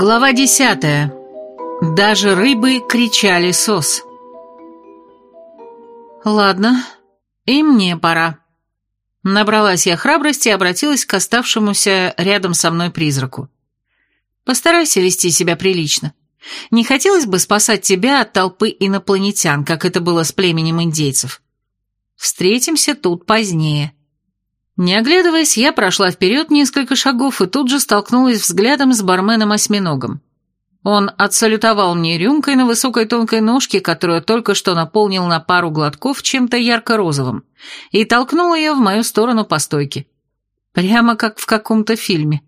Глава десятая. Даже рыбы кричали сос. Ладно, и мне пора. Набралась я храбрости и обратилась к оставшемуся рядом со мной призраку. Постарайся вести себя прилично. Не хотелось бы спасать тебя от толпы инопланетян, как это было с племенем индейцев. Встретимся тут позднее. Не оглядываясь, я прошла вперед несколько шагов и тут же столкнулась взглядом с барменом-осьминогом. Он отсалютовал мне рюмкой на высокой тонкой ножке, которую только что наполнил на пару глотков чем-то ярко-розовым, и толкнул ее в мою сторону по стойке. Прямо как в каком-то фильме.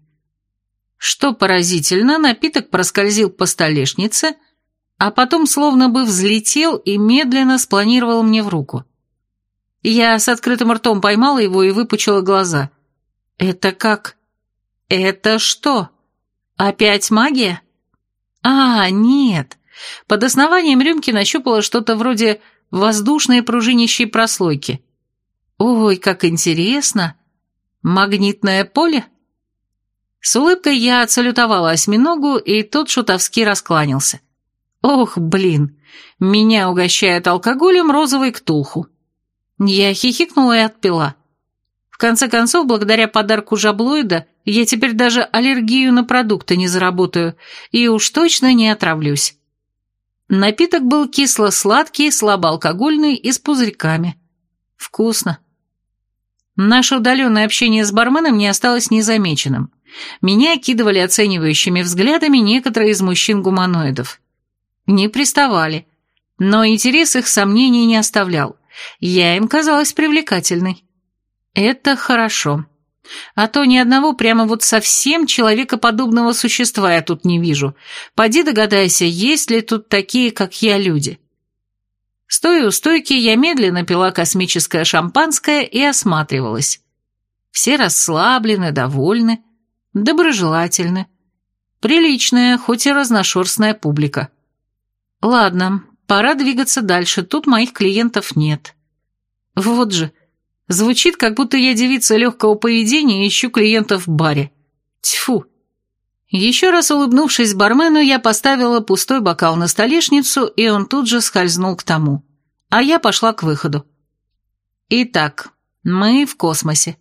Что поразительно, напиток проскользил по столешнице, а потом словно бы взлетел и медленно спланировал мне в руку. Я с открытым ртом поймала его и выпучила глаза. «Это как? Это что? Опять магия?» «А, нет!» Под основанием рюмки нащупала что-то вроде воздушной пружинищей прослойки. «Ой, как интересно! Магнитное поле?» С улыбкой я отсалютовала осьминогу, и тот шутовски раскланялся. «Ох, блин! Меня угощает алкоголем розовый ктулху!» Я хихикнула и отпила. В конце концов, благодаря подарку жаблоида, я теперь даже аллергию на продукты не заработаю и уж точно не отравлюсь. Напиток был кисло-сладкий, слабоалкогольный и с пузырьками. Вкусно. Наше удаленное общение с барменом не осталось незамеченным. Меня кидывали оценивающими взглядами некоторые из мужчин-гуманоидов. Не приставали, но интерес их сомнений не оставлял. Я им казалась привлекательной. Это хорошо. А то ни одного прямо вот совсем человекоподобного существа я тут не вижу. Поди догадайся, есть ли тут такие, как я, люди. Стоя у стойки, я медленно пила космическое шампанское и осматривалась. Все расслаблены, довольны, доброжелательны. Приличная, хоть и разношерстная публика. Ладно, Пора двигаться дальше, тут моих клиентов нет. Вот же, звучит, как будто я девица легкого поведения и ищу клиентов в баре. Тьфу. Еще раз улыбнувшись бармену, я поставила пустой бокал на столешницу, и он тут же скользнул к тому. А я пошла к выходу. Итак, мы в космосе.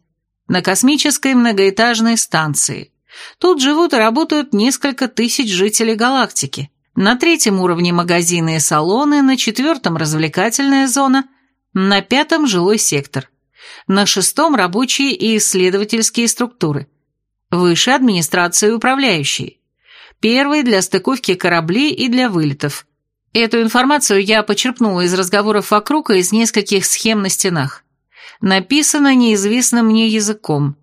На космической многоэтажной станции. Тут живут и работают несколько тысяч жителей галактики. На третьем уровне магазины и салоны, на четвертом развлекательная зона, на пятом жилой сектор, на шестом рабочие и исследовательские структуры, выше администрации и управляющие, первый для стыковки кораблей и для вылетов. Эту информацию я почерпнула из разговоров вокруг и из нескольких схем на стенах. Написано неизвестным мне языком.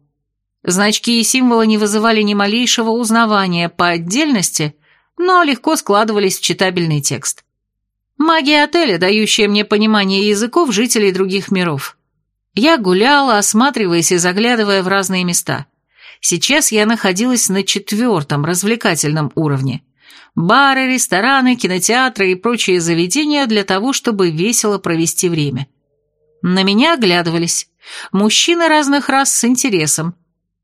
Значки и символы не вызывали ни малейшего узнавания по отдельности – но легко складывались в читабельный текст. Магия отеля, дающая мне понимание языков жителей других миров. Я гуляла, осматриваясь и заглядывая в разные места. Сейчас я находилась на четвертом развлекательном уровне. Бары, рестораны, кинотеатры и прочие заведения для того, чтобы весело провести время. На меня оглядывались. Мужчины разных рас с интересом.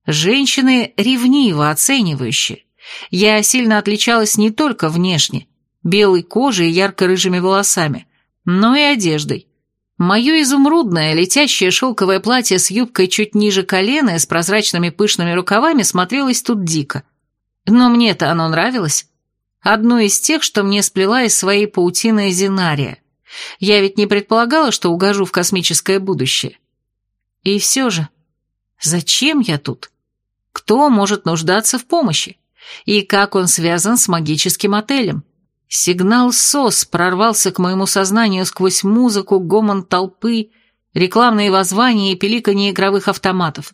Женщины ревниво оценивающие. Я сильно отличалась не только внешне, белой кожей и ярко-рыжими волосами, но и одеждой. Мое изумрудное, летящее шелковое платье с юбкой чуть ниже колена и с прозрачными пышными рукавами смотрелось тут дико. Но мне-то оно нравилось. Одно из тех, что мне сплела из своей паутины Зинария. Я ведь не предполагала, что угожу в космическое будущее. И все же, зачем я тут? Кто может нуждаться в помощи? И как он связан с магическим отелем. Сигнал СОС прорвался к моему сознанию сквозь музыку, гомон толпы, рекламные воззвания и пиликанье игровых автоматов.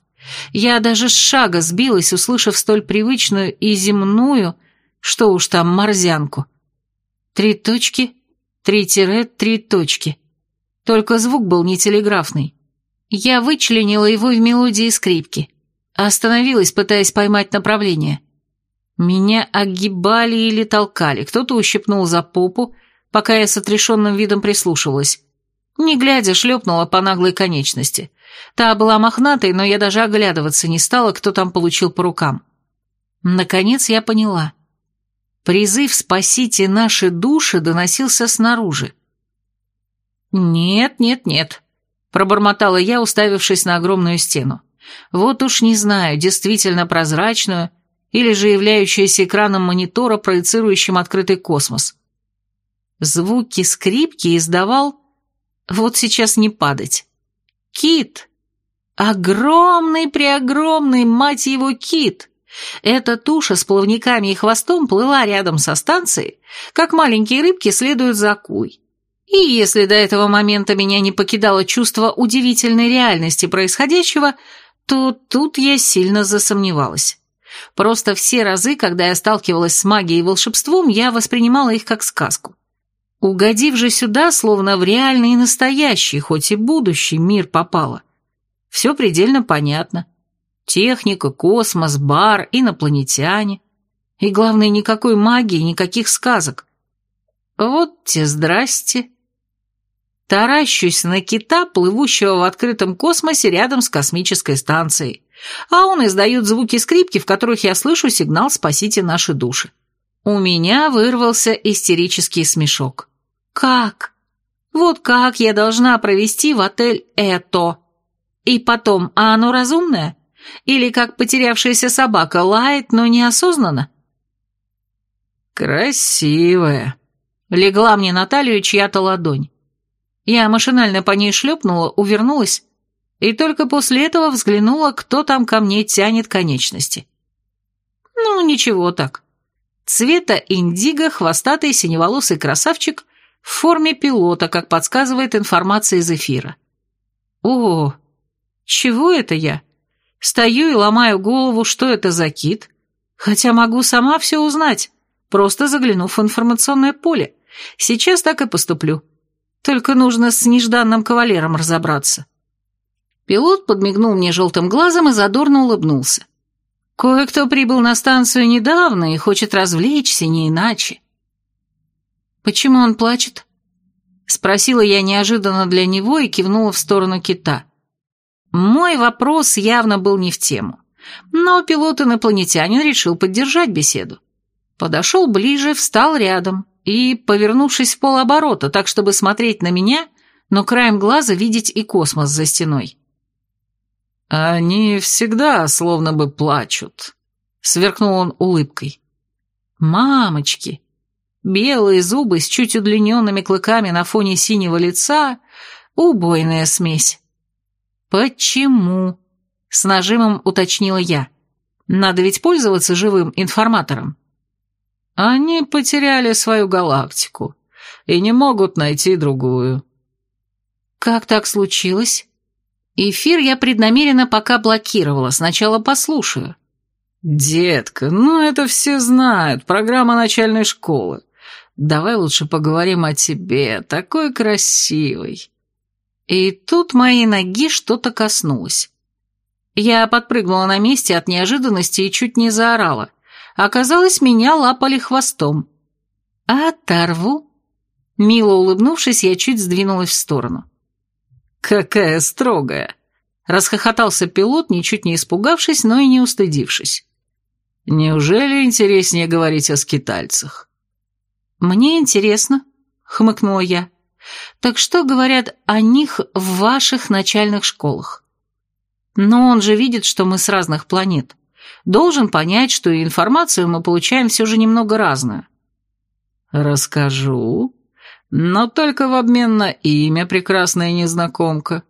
Я даже с шага сбилась, услышав столь привычную и земную, что уж там, морзянку. Три точки, три тире, три точки. Только звук был не телеграфный. Я вычленила его в мелодии скрипки. Остановилась, пытаясь поймать направление. Меня огибали или толкали, кто-то ущипнул за попу, пока я с отрешенным видом прислушивалась. Не глядя, шлепнула по наглой конечности. Та была мохнатой, но я даже оглядываться не стала, кто там получил по рукам. Наконец я поняла. Призыв «Спасите наши души» доносился снаружи. «Нет, нет, нет», — пробормотала я, уставившись на огромную стену. «Вот уж не знаю, действительно прозрачную или же являющуюся экраном монитора, проецирующим открытый космос. Звуки скрипки издавал... Вот сейчас не падать. Кит. Огромный-преогромный, мать его, кит. Эта туша с плавниками и хвостом плыла рядом со станцией, как маленькие рыбки следуют за акулой. И если до этого момента меня не покидало чувство удивительной реальности происходящего, то тут я сильно засомневалась. Просто все разы, когда я сталкивалась с магией и волшебством, я воспринимала их как сказку. Угодив же сюда, словно в реальный и настоящий, хоть и будущий мир попала. Все предельно понятно. Техника, космос, бар, инопланетяне. И главное, никакой магии, никаких сказок. Вот те здрасте. Таращусь на кита, плывущего в открытом космосе рядом с космической станцией. А он издает звуки скрипки, в которых я слышу сигнал «Спасите наши души». У меня вырвался истерический смешок. Как? Вот как я должна провести в отель это? И потом, а оно разумное? Или как потерявшаяся собака лает, но неосознанно? Красивая. Легла мне на талию чья-то ладонь. Я машинально по ней шлепнула, увернулась, и только после этого взглянула, кто там ко мне тянет конечности. Ну, ничего так. Цвета индиго, хвостатый синеволосый красавчик в форме пилота, как подсказывает информация из эфира. О, чего это я? Стою и ломаю голову, что это за кит, хотя могу сама все узнать, просто заглянув в информационное поле. Сейчас так и поступлю. Только нужно с нежданным кавалером разобраться. Пилот подмигнул мне желтым глазом и задорно улыбнулся. Кое-кто прибыл на станцию недавно и хочет развлечься не иначе. «Почему он плачет?» Спросила я неожиданно для него и кивнула в сторону кита. Мой вопрос явно был не в тему, но пилот-инопланетянин решил поддержать беседу. Подошел ближе, встал рядом и, повернувшись в полоборота, так чтобы смотреть на меня, но краем глаза видеть и космос за стеной. «Они всегда словно бы плачут», — сверкнул он улыбкой. «Мамочки!» Белые зубы с чуть удлиненными клыками на фоне синего лица — убойная смесь. «Почему?» — с нажимом уточнила я. «Надо ведь пользоваться живым информатором». «Они потеряли свою галактику и не могут найти другую». «Как так случилось?» Эфир я преднамеренно пока блокировала, сначала послушаю. «Детка, ну это все знают, программа начальной школы. Давай лучше поговорим о тебе, такой красивый». И тут моей ноги что-то коснулось. Я подпрыгнула на месте от неожиданности и чуть не заорала. Оказалось, меня лапали хвостом. «Оторву?» Мило улыбнувшись, я чуть сдвинулась в сторону. «Какая строгая!» Расхохотался пилот, ничуть не испугавшись, но и не устыдившись. «Неужели интереснее говорить о скитальцах?» «Мне интересно», — хмыкнула я. «Так что говорят о них в ваших начальных школах?» «Но он же видит, что мы с разных планет. Должен понять, что и информацию мы получаем все же немного разную». «Расскажу», но только в обмен на имя, прекрасная незнакомка.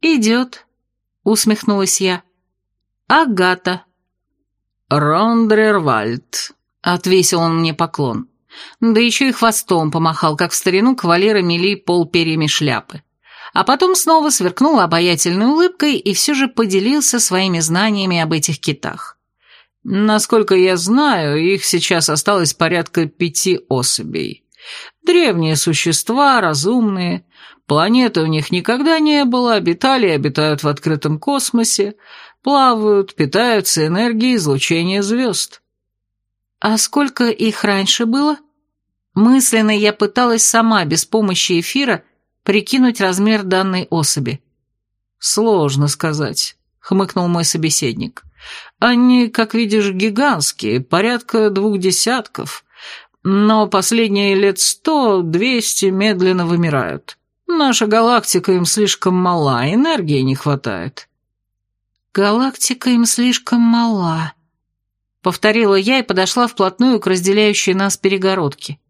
Идет, усмехнулась я. Агата. Рондрервальд, отвесил он мне поклон. Да еще и хвостом помахал, как в старину кавалера мели пол перьями шляпы. А потом снова сверкнул обаятельной улыбкой и все же поделился своими знаниями об этих китах. Насколько я знаю, их сейчас осталось порядка пяти особей. Древние существа, разумные, планеты у них никогда не было, обитали и обитают в открытом космосе, плавают, питаются энергией излучения звезд. А сколько их раньше было? Мысленно я пыталась сама, без помощи эфира, прикинуть размер данной особи. Сложно сказать, хмыкнул мой собеседник. Они, как видишь, гигантские, порядка двух десятков, но последние лет сто-двести медленно вымирают. Наша галактика им слишком мала, энергии не хватает». «Галактика им слишком мала», — повторила я и подошла вплотную к разделяющей нас перегородке.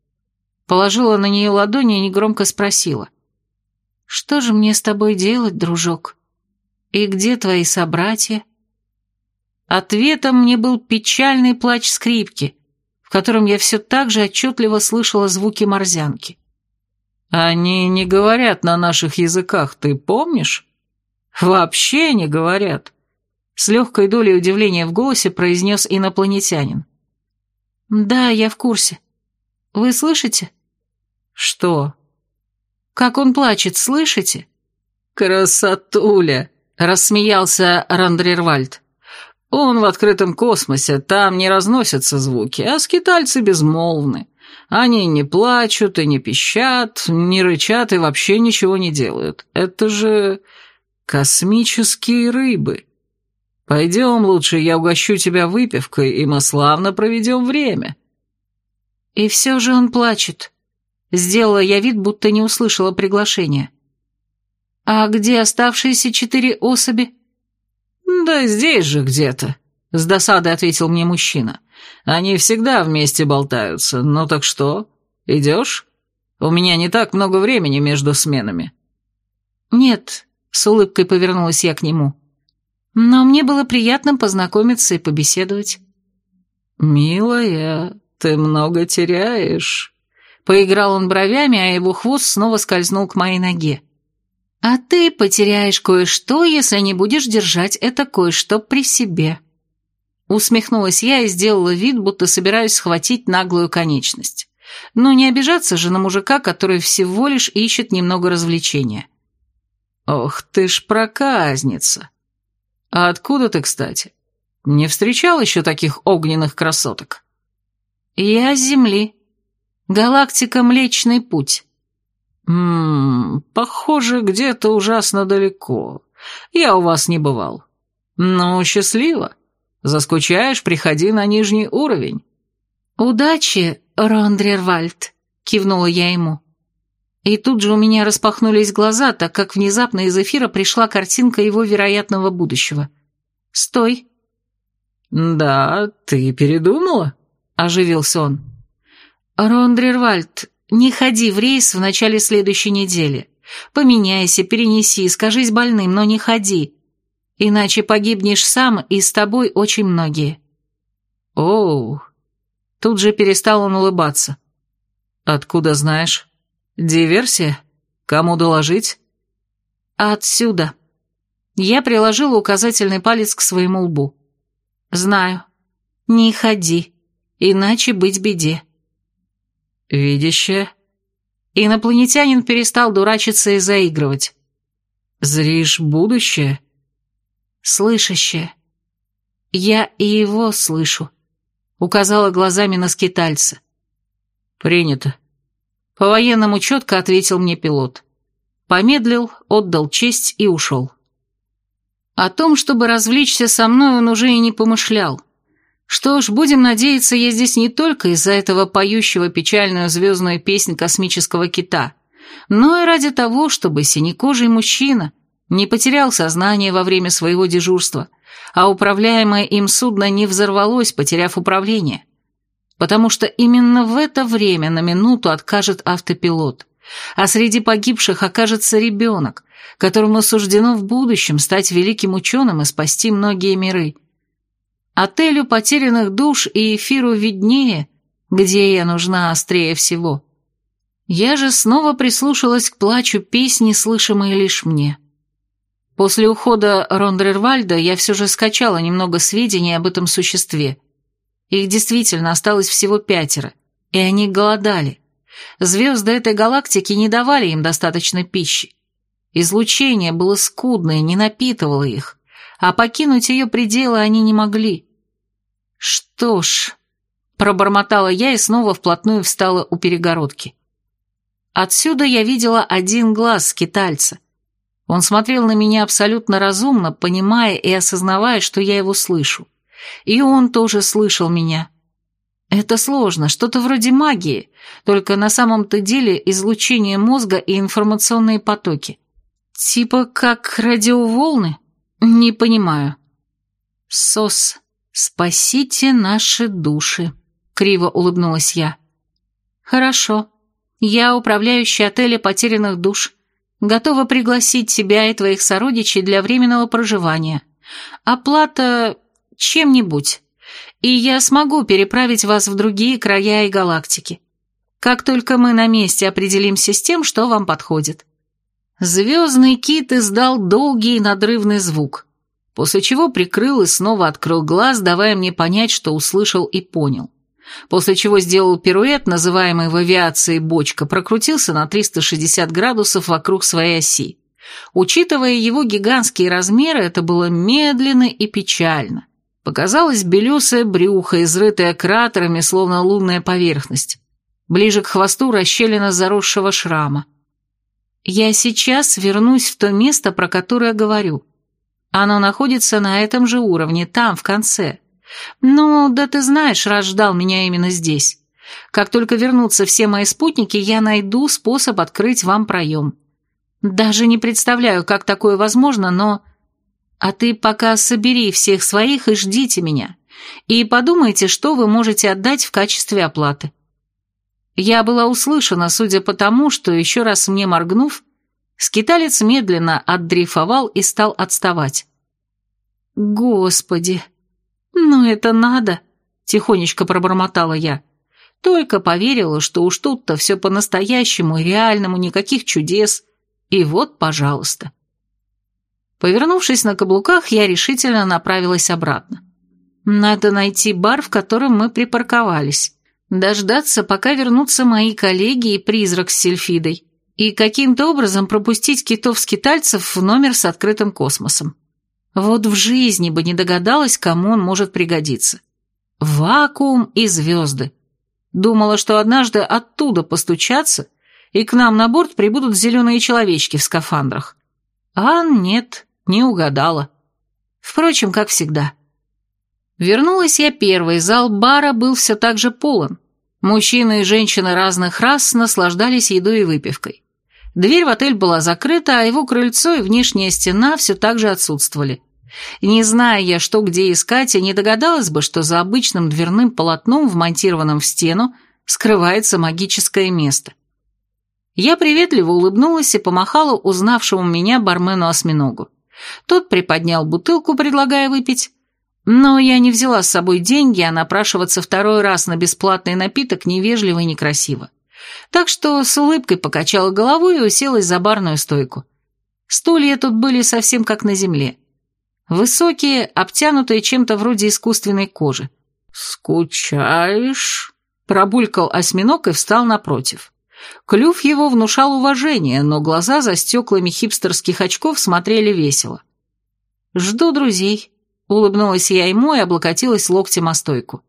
Положила на нее ладони и негромко спросила. «Что же мне с тобой делать, дружок? И где твои собратья?» Ответом мне был печальный плач скрипки, в котором я все так же отчетливо слышала звуки морзянки. «Они не говорят на наших языках, ты помнишь? Вообще не говорят!» С легкой долей удивления в голосе произнес инопланетянин. «Да, я в курсе. Вы слышите?» «Что?» «Как он плачет, слышите?» «Красотуля!» — рассмеялся Рандервальд. Он в открытом космосе, там не разносятся звуки, а скитальцы безмолвны. Они не плачут и не пищат, не рычат и вообще ничего не делают. Это же космические рыбы. Пойдем лучше, я угощу тебя выпивкой, и мы славно проведем время. И все же он плачет. Сделала я вид, будто не услышала приглашения. А где оставшиеся четыре особи? «Да здесь же где-то», — с досадой ответил мне мужчина. «Они всегда вместе болтаются. Ну так что, идешь? У меня не так много времени между сменами». «Нет», — с улыбкой повернулась я к нему. «Но мне было приятно познакомиться и побеседовать». «Милая, ты много теряешь», — поиграл он бровями, а его хвост снова скользнул к моей ноге. А ты потеряешь кое-что, если не будешь держать это кое-что при себе. Усмехнулась я и сделала вид, будто собираюсь схватить наглую конечность. Но не обижаться же на мужика, который всего лишь ищет немного развлечения. Ох ты ж проказница. А откуда ты, кстати? Не встречал еще таких огненных красоток? Я с Земли. Галактика Млечный Путь. «Ммм, похоже, где-то ужасно далеко. Я у вас не бывал. Ну, счастливо. Заскучаешь, приходи на нижний уровень». «Удачи, Рондрервальд», — кивнула я ему. И тут же у меня распахнулись глаза, так как внезапно из эфира пришла картинка его вероятного будущего. «Стой!» «Да, ты передумала?» — оживился он. «Рондрервальд, не ходи в рейс в начале следующей недели. Поменяйся, перенеси, скажись больным, но не ходи. Иначе погибнешь сам, и с тобой очень многие». «Оу!» Тут же перестал он улыбаться. «Откуда знаешь? Диверсия? Кому доложить?» «Отсюда». Я приложила указательный палец к своему лбу. «Знаю. Не ходи, иначе быть беде». «Видящее?» Инопланетянин перестал дурачиться и заигрывать. «Зришь будущее?» «Слышащее. Я и его слышу», — указала глазами на скитальца. «Принято». По-военному четко ответил мне пилот. Помедлил, отдал честь и ушел. О том, чтобы развлечься со мной, он уже и не помышлял. Что ж, будем надеяться, я здесь не только из-за этого поющего печальную звездную песнь космического кита, но и ради того, чтобы синекожий мужчина не потерял сознание во время своего дежурства, а управляемое им судно не взорвалось, потеряв управление. Потому что именно в это время на минуту откажет автопилот, а среди погибших окажется ребенок, которому суждено в будущем стать великим ученым и спасти многие миры – Отелю потерянных душ и эфиру виднее, где я нужна острее всего. Я же снова прислушалась к плачу песни, слышимой лишь мне. После ухода Рондрервальда я все же скачала немного сведений об этом существе. Их действительно осталось всего пятеро, и они голодали. Звезды этой галактики не давали им достаточно пищи. Излучение было скудное, не напитывало их а покинуть ее пределы они не могли. Что ж, пробормотала я и снова вплотную встала у перегородки. Отсюда я видела один глаз скитальца. Он смотрел на меня абсолютно разумно, понимая и осознавая, что я его слышу. И он тоже слышал меня. Это сложно, что-то вроде магии, только на самом-то деле излучение мозга и информационные потоки. Типа как радиоволны? Не понимаю. Сос, спасите наши души, криво улыбнулась я. Хорошо. Я управляющий отеля потерянных душ. Готова пригласить тебя и твоих сородичей для временного проживания. Оплата чем-нибудь и я смогу переправить вас в другие края и галактики. Как только мы на месте определимся с тем, что вам подходит». Звездный кит издал долгий надрывный звук, после чего прикрыл и снова открыл глаз, давая мне понять, что услышал и понял. После чего сделал пируэт, называемый в авиации бочка, прокрутился на 360 градусов вокруг своей оси. Учитывая его гигантские размеры, это было медленно и печально. Показалось белесое брюхо, изрытое кратерами, словно лунная поверхность. Ближе к хвосту расщелина заросшего шрама. Я сейчас вернусь в то место, про которое говорю. Оно находится на этом же уровне, там, в конце. Ну, да ты знаешь, раз ждал меня именно здесь. Как только вернутся все мои спутники, я найду способ открыть вам проем. Даже не представляю, как такое возможно, но а ты пока собери всех своих и ждите меня. И подумайте, что вы можете отдать в качестве оплаты. Я была услышана, судя по тому, что, еще раз мне моргнув, скиталец медленно отдрейфовал и стал отставать. «Господи, ну это надо!» — тихонечко пробормотала я. Только поверила, что уж тут-то все по-настоящему реальному, никаких чудес. И вот, пожалуйста. Повернувшись на каблуках, я решительно направилась обратно. Надо найти бар, в котором мы припарковались, дождаться, пока вернутся мои коллеги и призрак с сельфидой, и каким-то образом пропустить китов-скитальцев в номер с открытым космосом. Вот в жизни бы не догадалась, кому он может пригодиться. Вакуум и звезды. Думала, что однажды оттуда постучаться, и к нам на борт прибудут зеленые человечки в скафандрах. А нет, не угадала. Впрочем, как всегда. Вернулась я первой, зал бара был все так же полон. Мужчины и женщины разных рас наслаждались едой и выпивкой. Дверь в отель была закрыта, а его крыльцо и внешняя стена все так же отсутствовали. Не зная я, что где искать, я не догадалась бы, что за обычным дверным полотном, вмонтированным в стену, скрывается магическое место. Я приветливо улыбнулась и помахала узнавшему меня бармену-осьминогу. Тот приподнял бутылку, предлагая выпить. Но я не взяла с собой деньги, а напрашиваться второй раз на бесплатный напиток невежливо и некрасиво. Так что с улыбкой покачала головой и уселась за барную стойку. Стулья тут были совсем как на земле. Высокие, обтянутые чем-то вроде искусственной кожи. «Скучаешь?» Пробулькал осьминог и встал напротив. Клюв его внушал уважение, но глаза за стеклами хипстерских очков смотрели весело. «Жду друзей», — улыбнулась я ему и облокотилась локтем о стойку.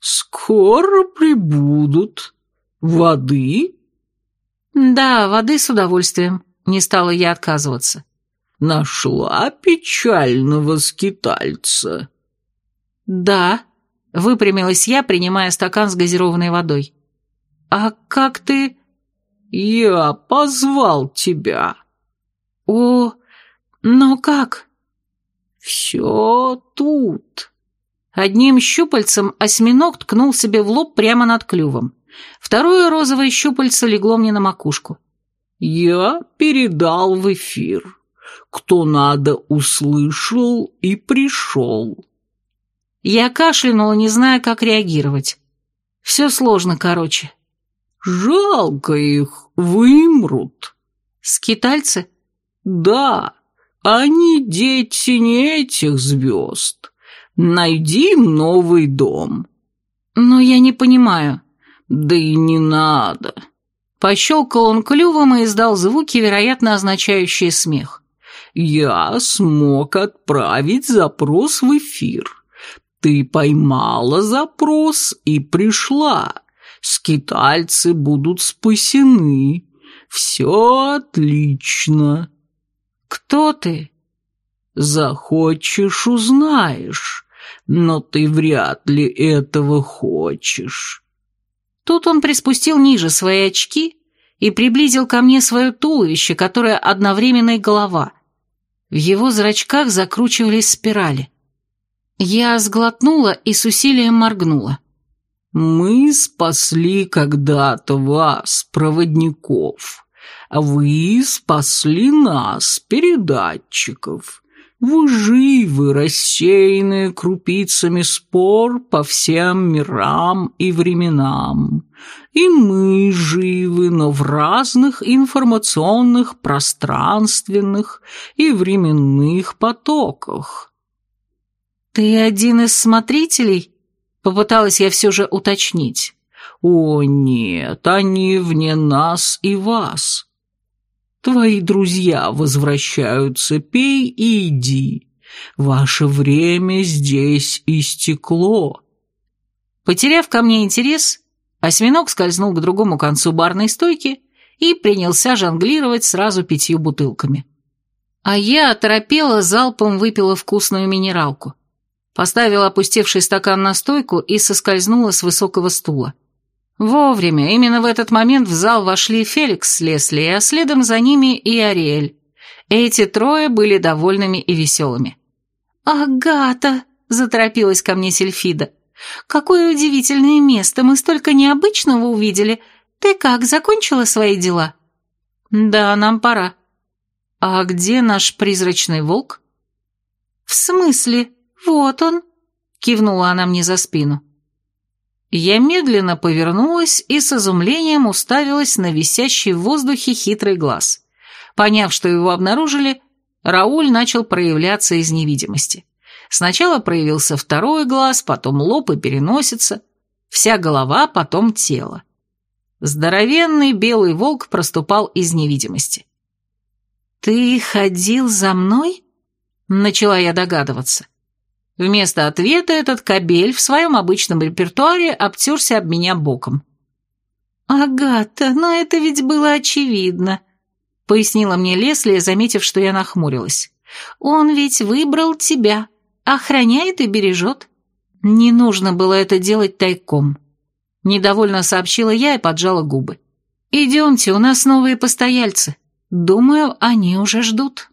«Скоро прибудут. Воды?» «Да, воды с удовольствием», — не стала я отказываться. «Нашла печального скитальца?» «Да», — выпрямилась я, принимая стакан с газированной водой. «А как ты...» «Я позвал тебя». «О, но как?» «Все тут». Одним щупальцем осьминог ткнул себе в лоб прямо над клювом. Второе розовое щупальце легло мне на макушку. «Я передал в эфир. Кто надо, услышал и пришел». Я кашлянула, не зная, как реагировать. Все сложно, короче. Жалко их, вымрут. Скитальцы? Да, они дети не этих звезд. Найди им новый дом. Но я не понимаю. Да и не надо. Пощелкал он клювом и издал звуки, вероятно, означающие смех. Я смог отправить запрос в эфир. Ты поймала запрос и пришла скитальцы будут спасены. Все отлично. Кто ты? Захочешь, узнаешь. но ты вряд ли этого хочешь». Тут он приспустил ниже свои очки и приблизил ко мне свое туловище, которое одновременно и голова. В его зрачках закручивались спирали. Я сглотнула и с усилием моргнула. «Мы спасли когда-то вас, проводников, вы спасли нас, передатчиков. Вы живы, рассеянные крупицами спор по всем мирам и временам. И мы живы, но в разных информационных, пространственных и временных потоках. «Ты один из смотрителей?» — попыталась я все же уточнить. «О, нет, они вне нас и вас. Твои друзья возвращаются, пей и иди. Ваше время здесь истекло». Потеряв ко мне интерес, осьминог скользнул к другому концу барной стойки и принялся жонглировать сразу пятью бутылками. А я оторопела, залпом выпила вкусную минералку. Поставила опустевший стакан на стойку и соскользнула с высокого стула. Вовремя, именно в этот момент в зал вошли Феликс с Лесли, а следом за ними и Ариэль. Эти трое были довольными и веселыми. «Агата!» — заторопилась ко мне Сельфида. «Какое удивительное место! Мы столько необычного увидели! Ты как, закончила свои дела?» «Да, нам пора». «А где наш призрачный волк?» «В смысле? Вот он!» — кивнула она мне за спину. Я медленно повернулась и с изумлением уставилась на висящий в воздухе хитрый глаз. Поняв, что его обнаружили, Рауль начал проявляться из невидимости. Сначала проявился второй глаз, потом лоб и переносица, вся голова, потом тело. Здоровенный белый волк проступал из невидимости. «Ты ходил за мной?» — начала я догадываться. Вместо ответа этот кобель в своем обычном репертуаре обтерся об меня боком. «Агата, но это ведь было очевидно», — пояснила мне Лесли, заметив, что я нахмурилась. «Он ведь выбрал тебя, охраняет и бережет. Не нужно было это делать тайком». Недовольно сообщила я и поджала губы. «Идемте, у нас новые постояльцы. Думаю, они уже ждут».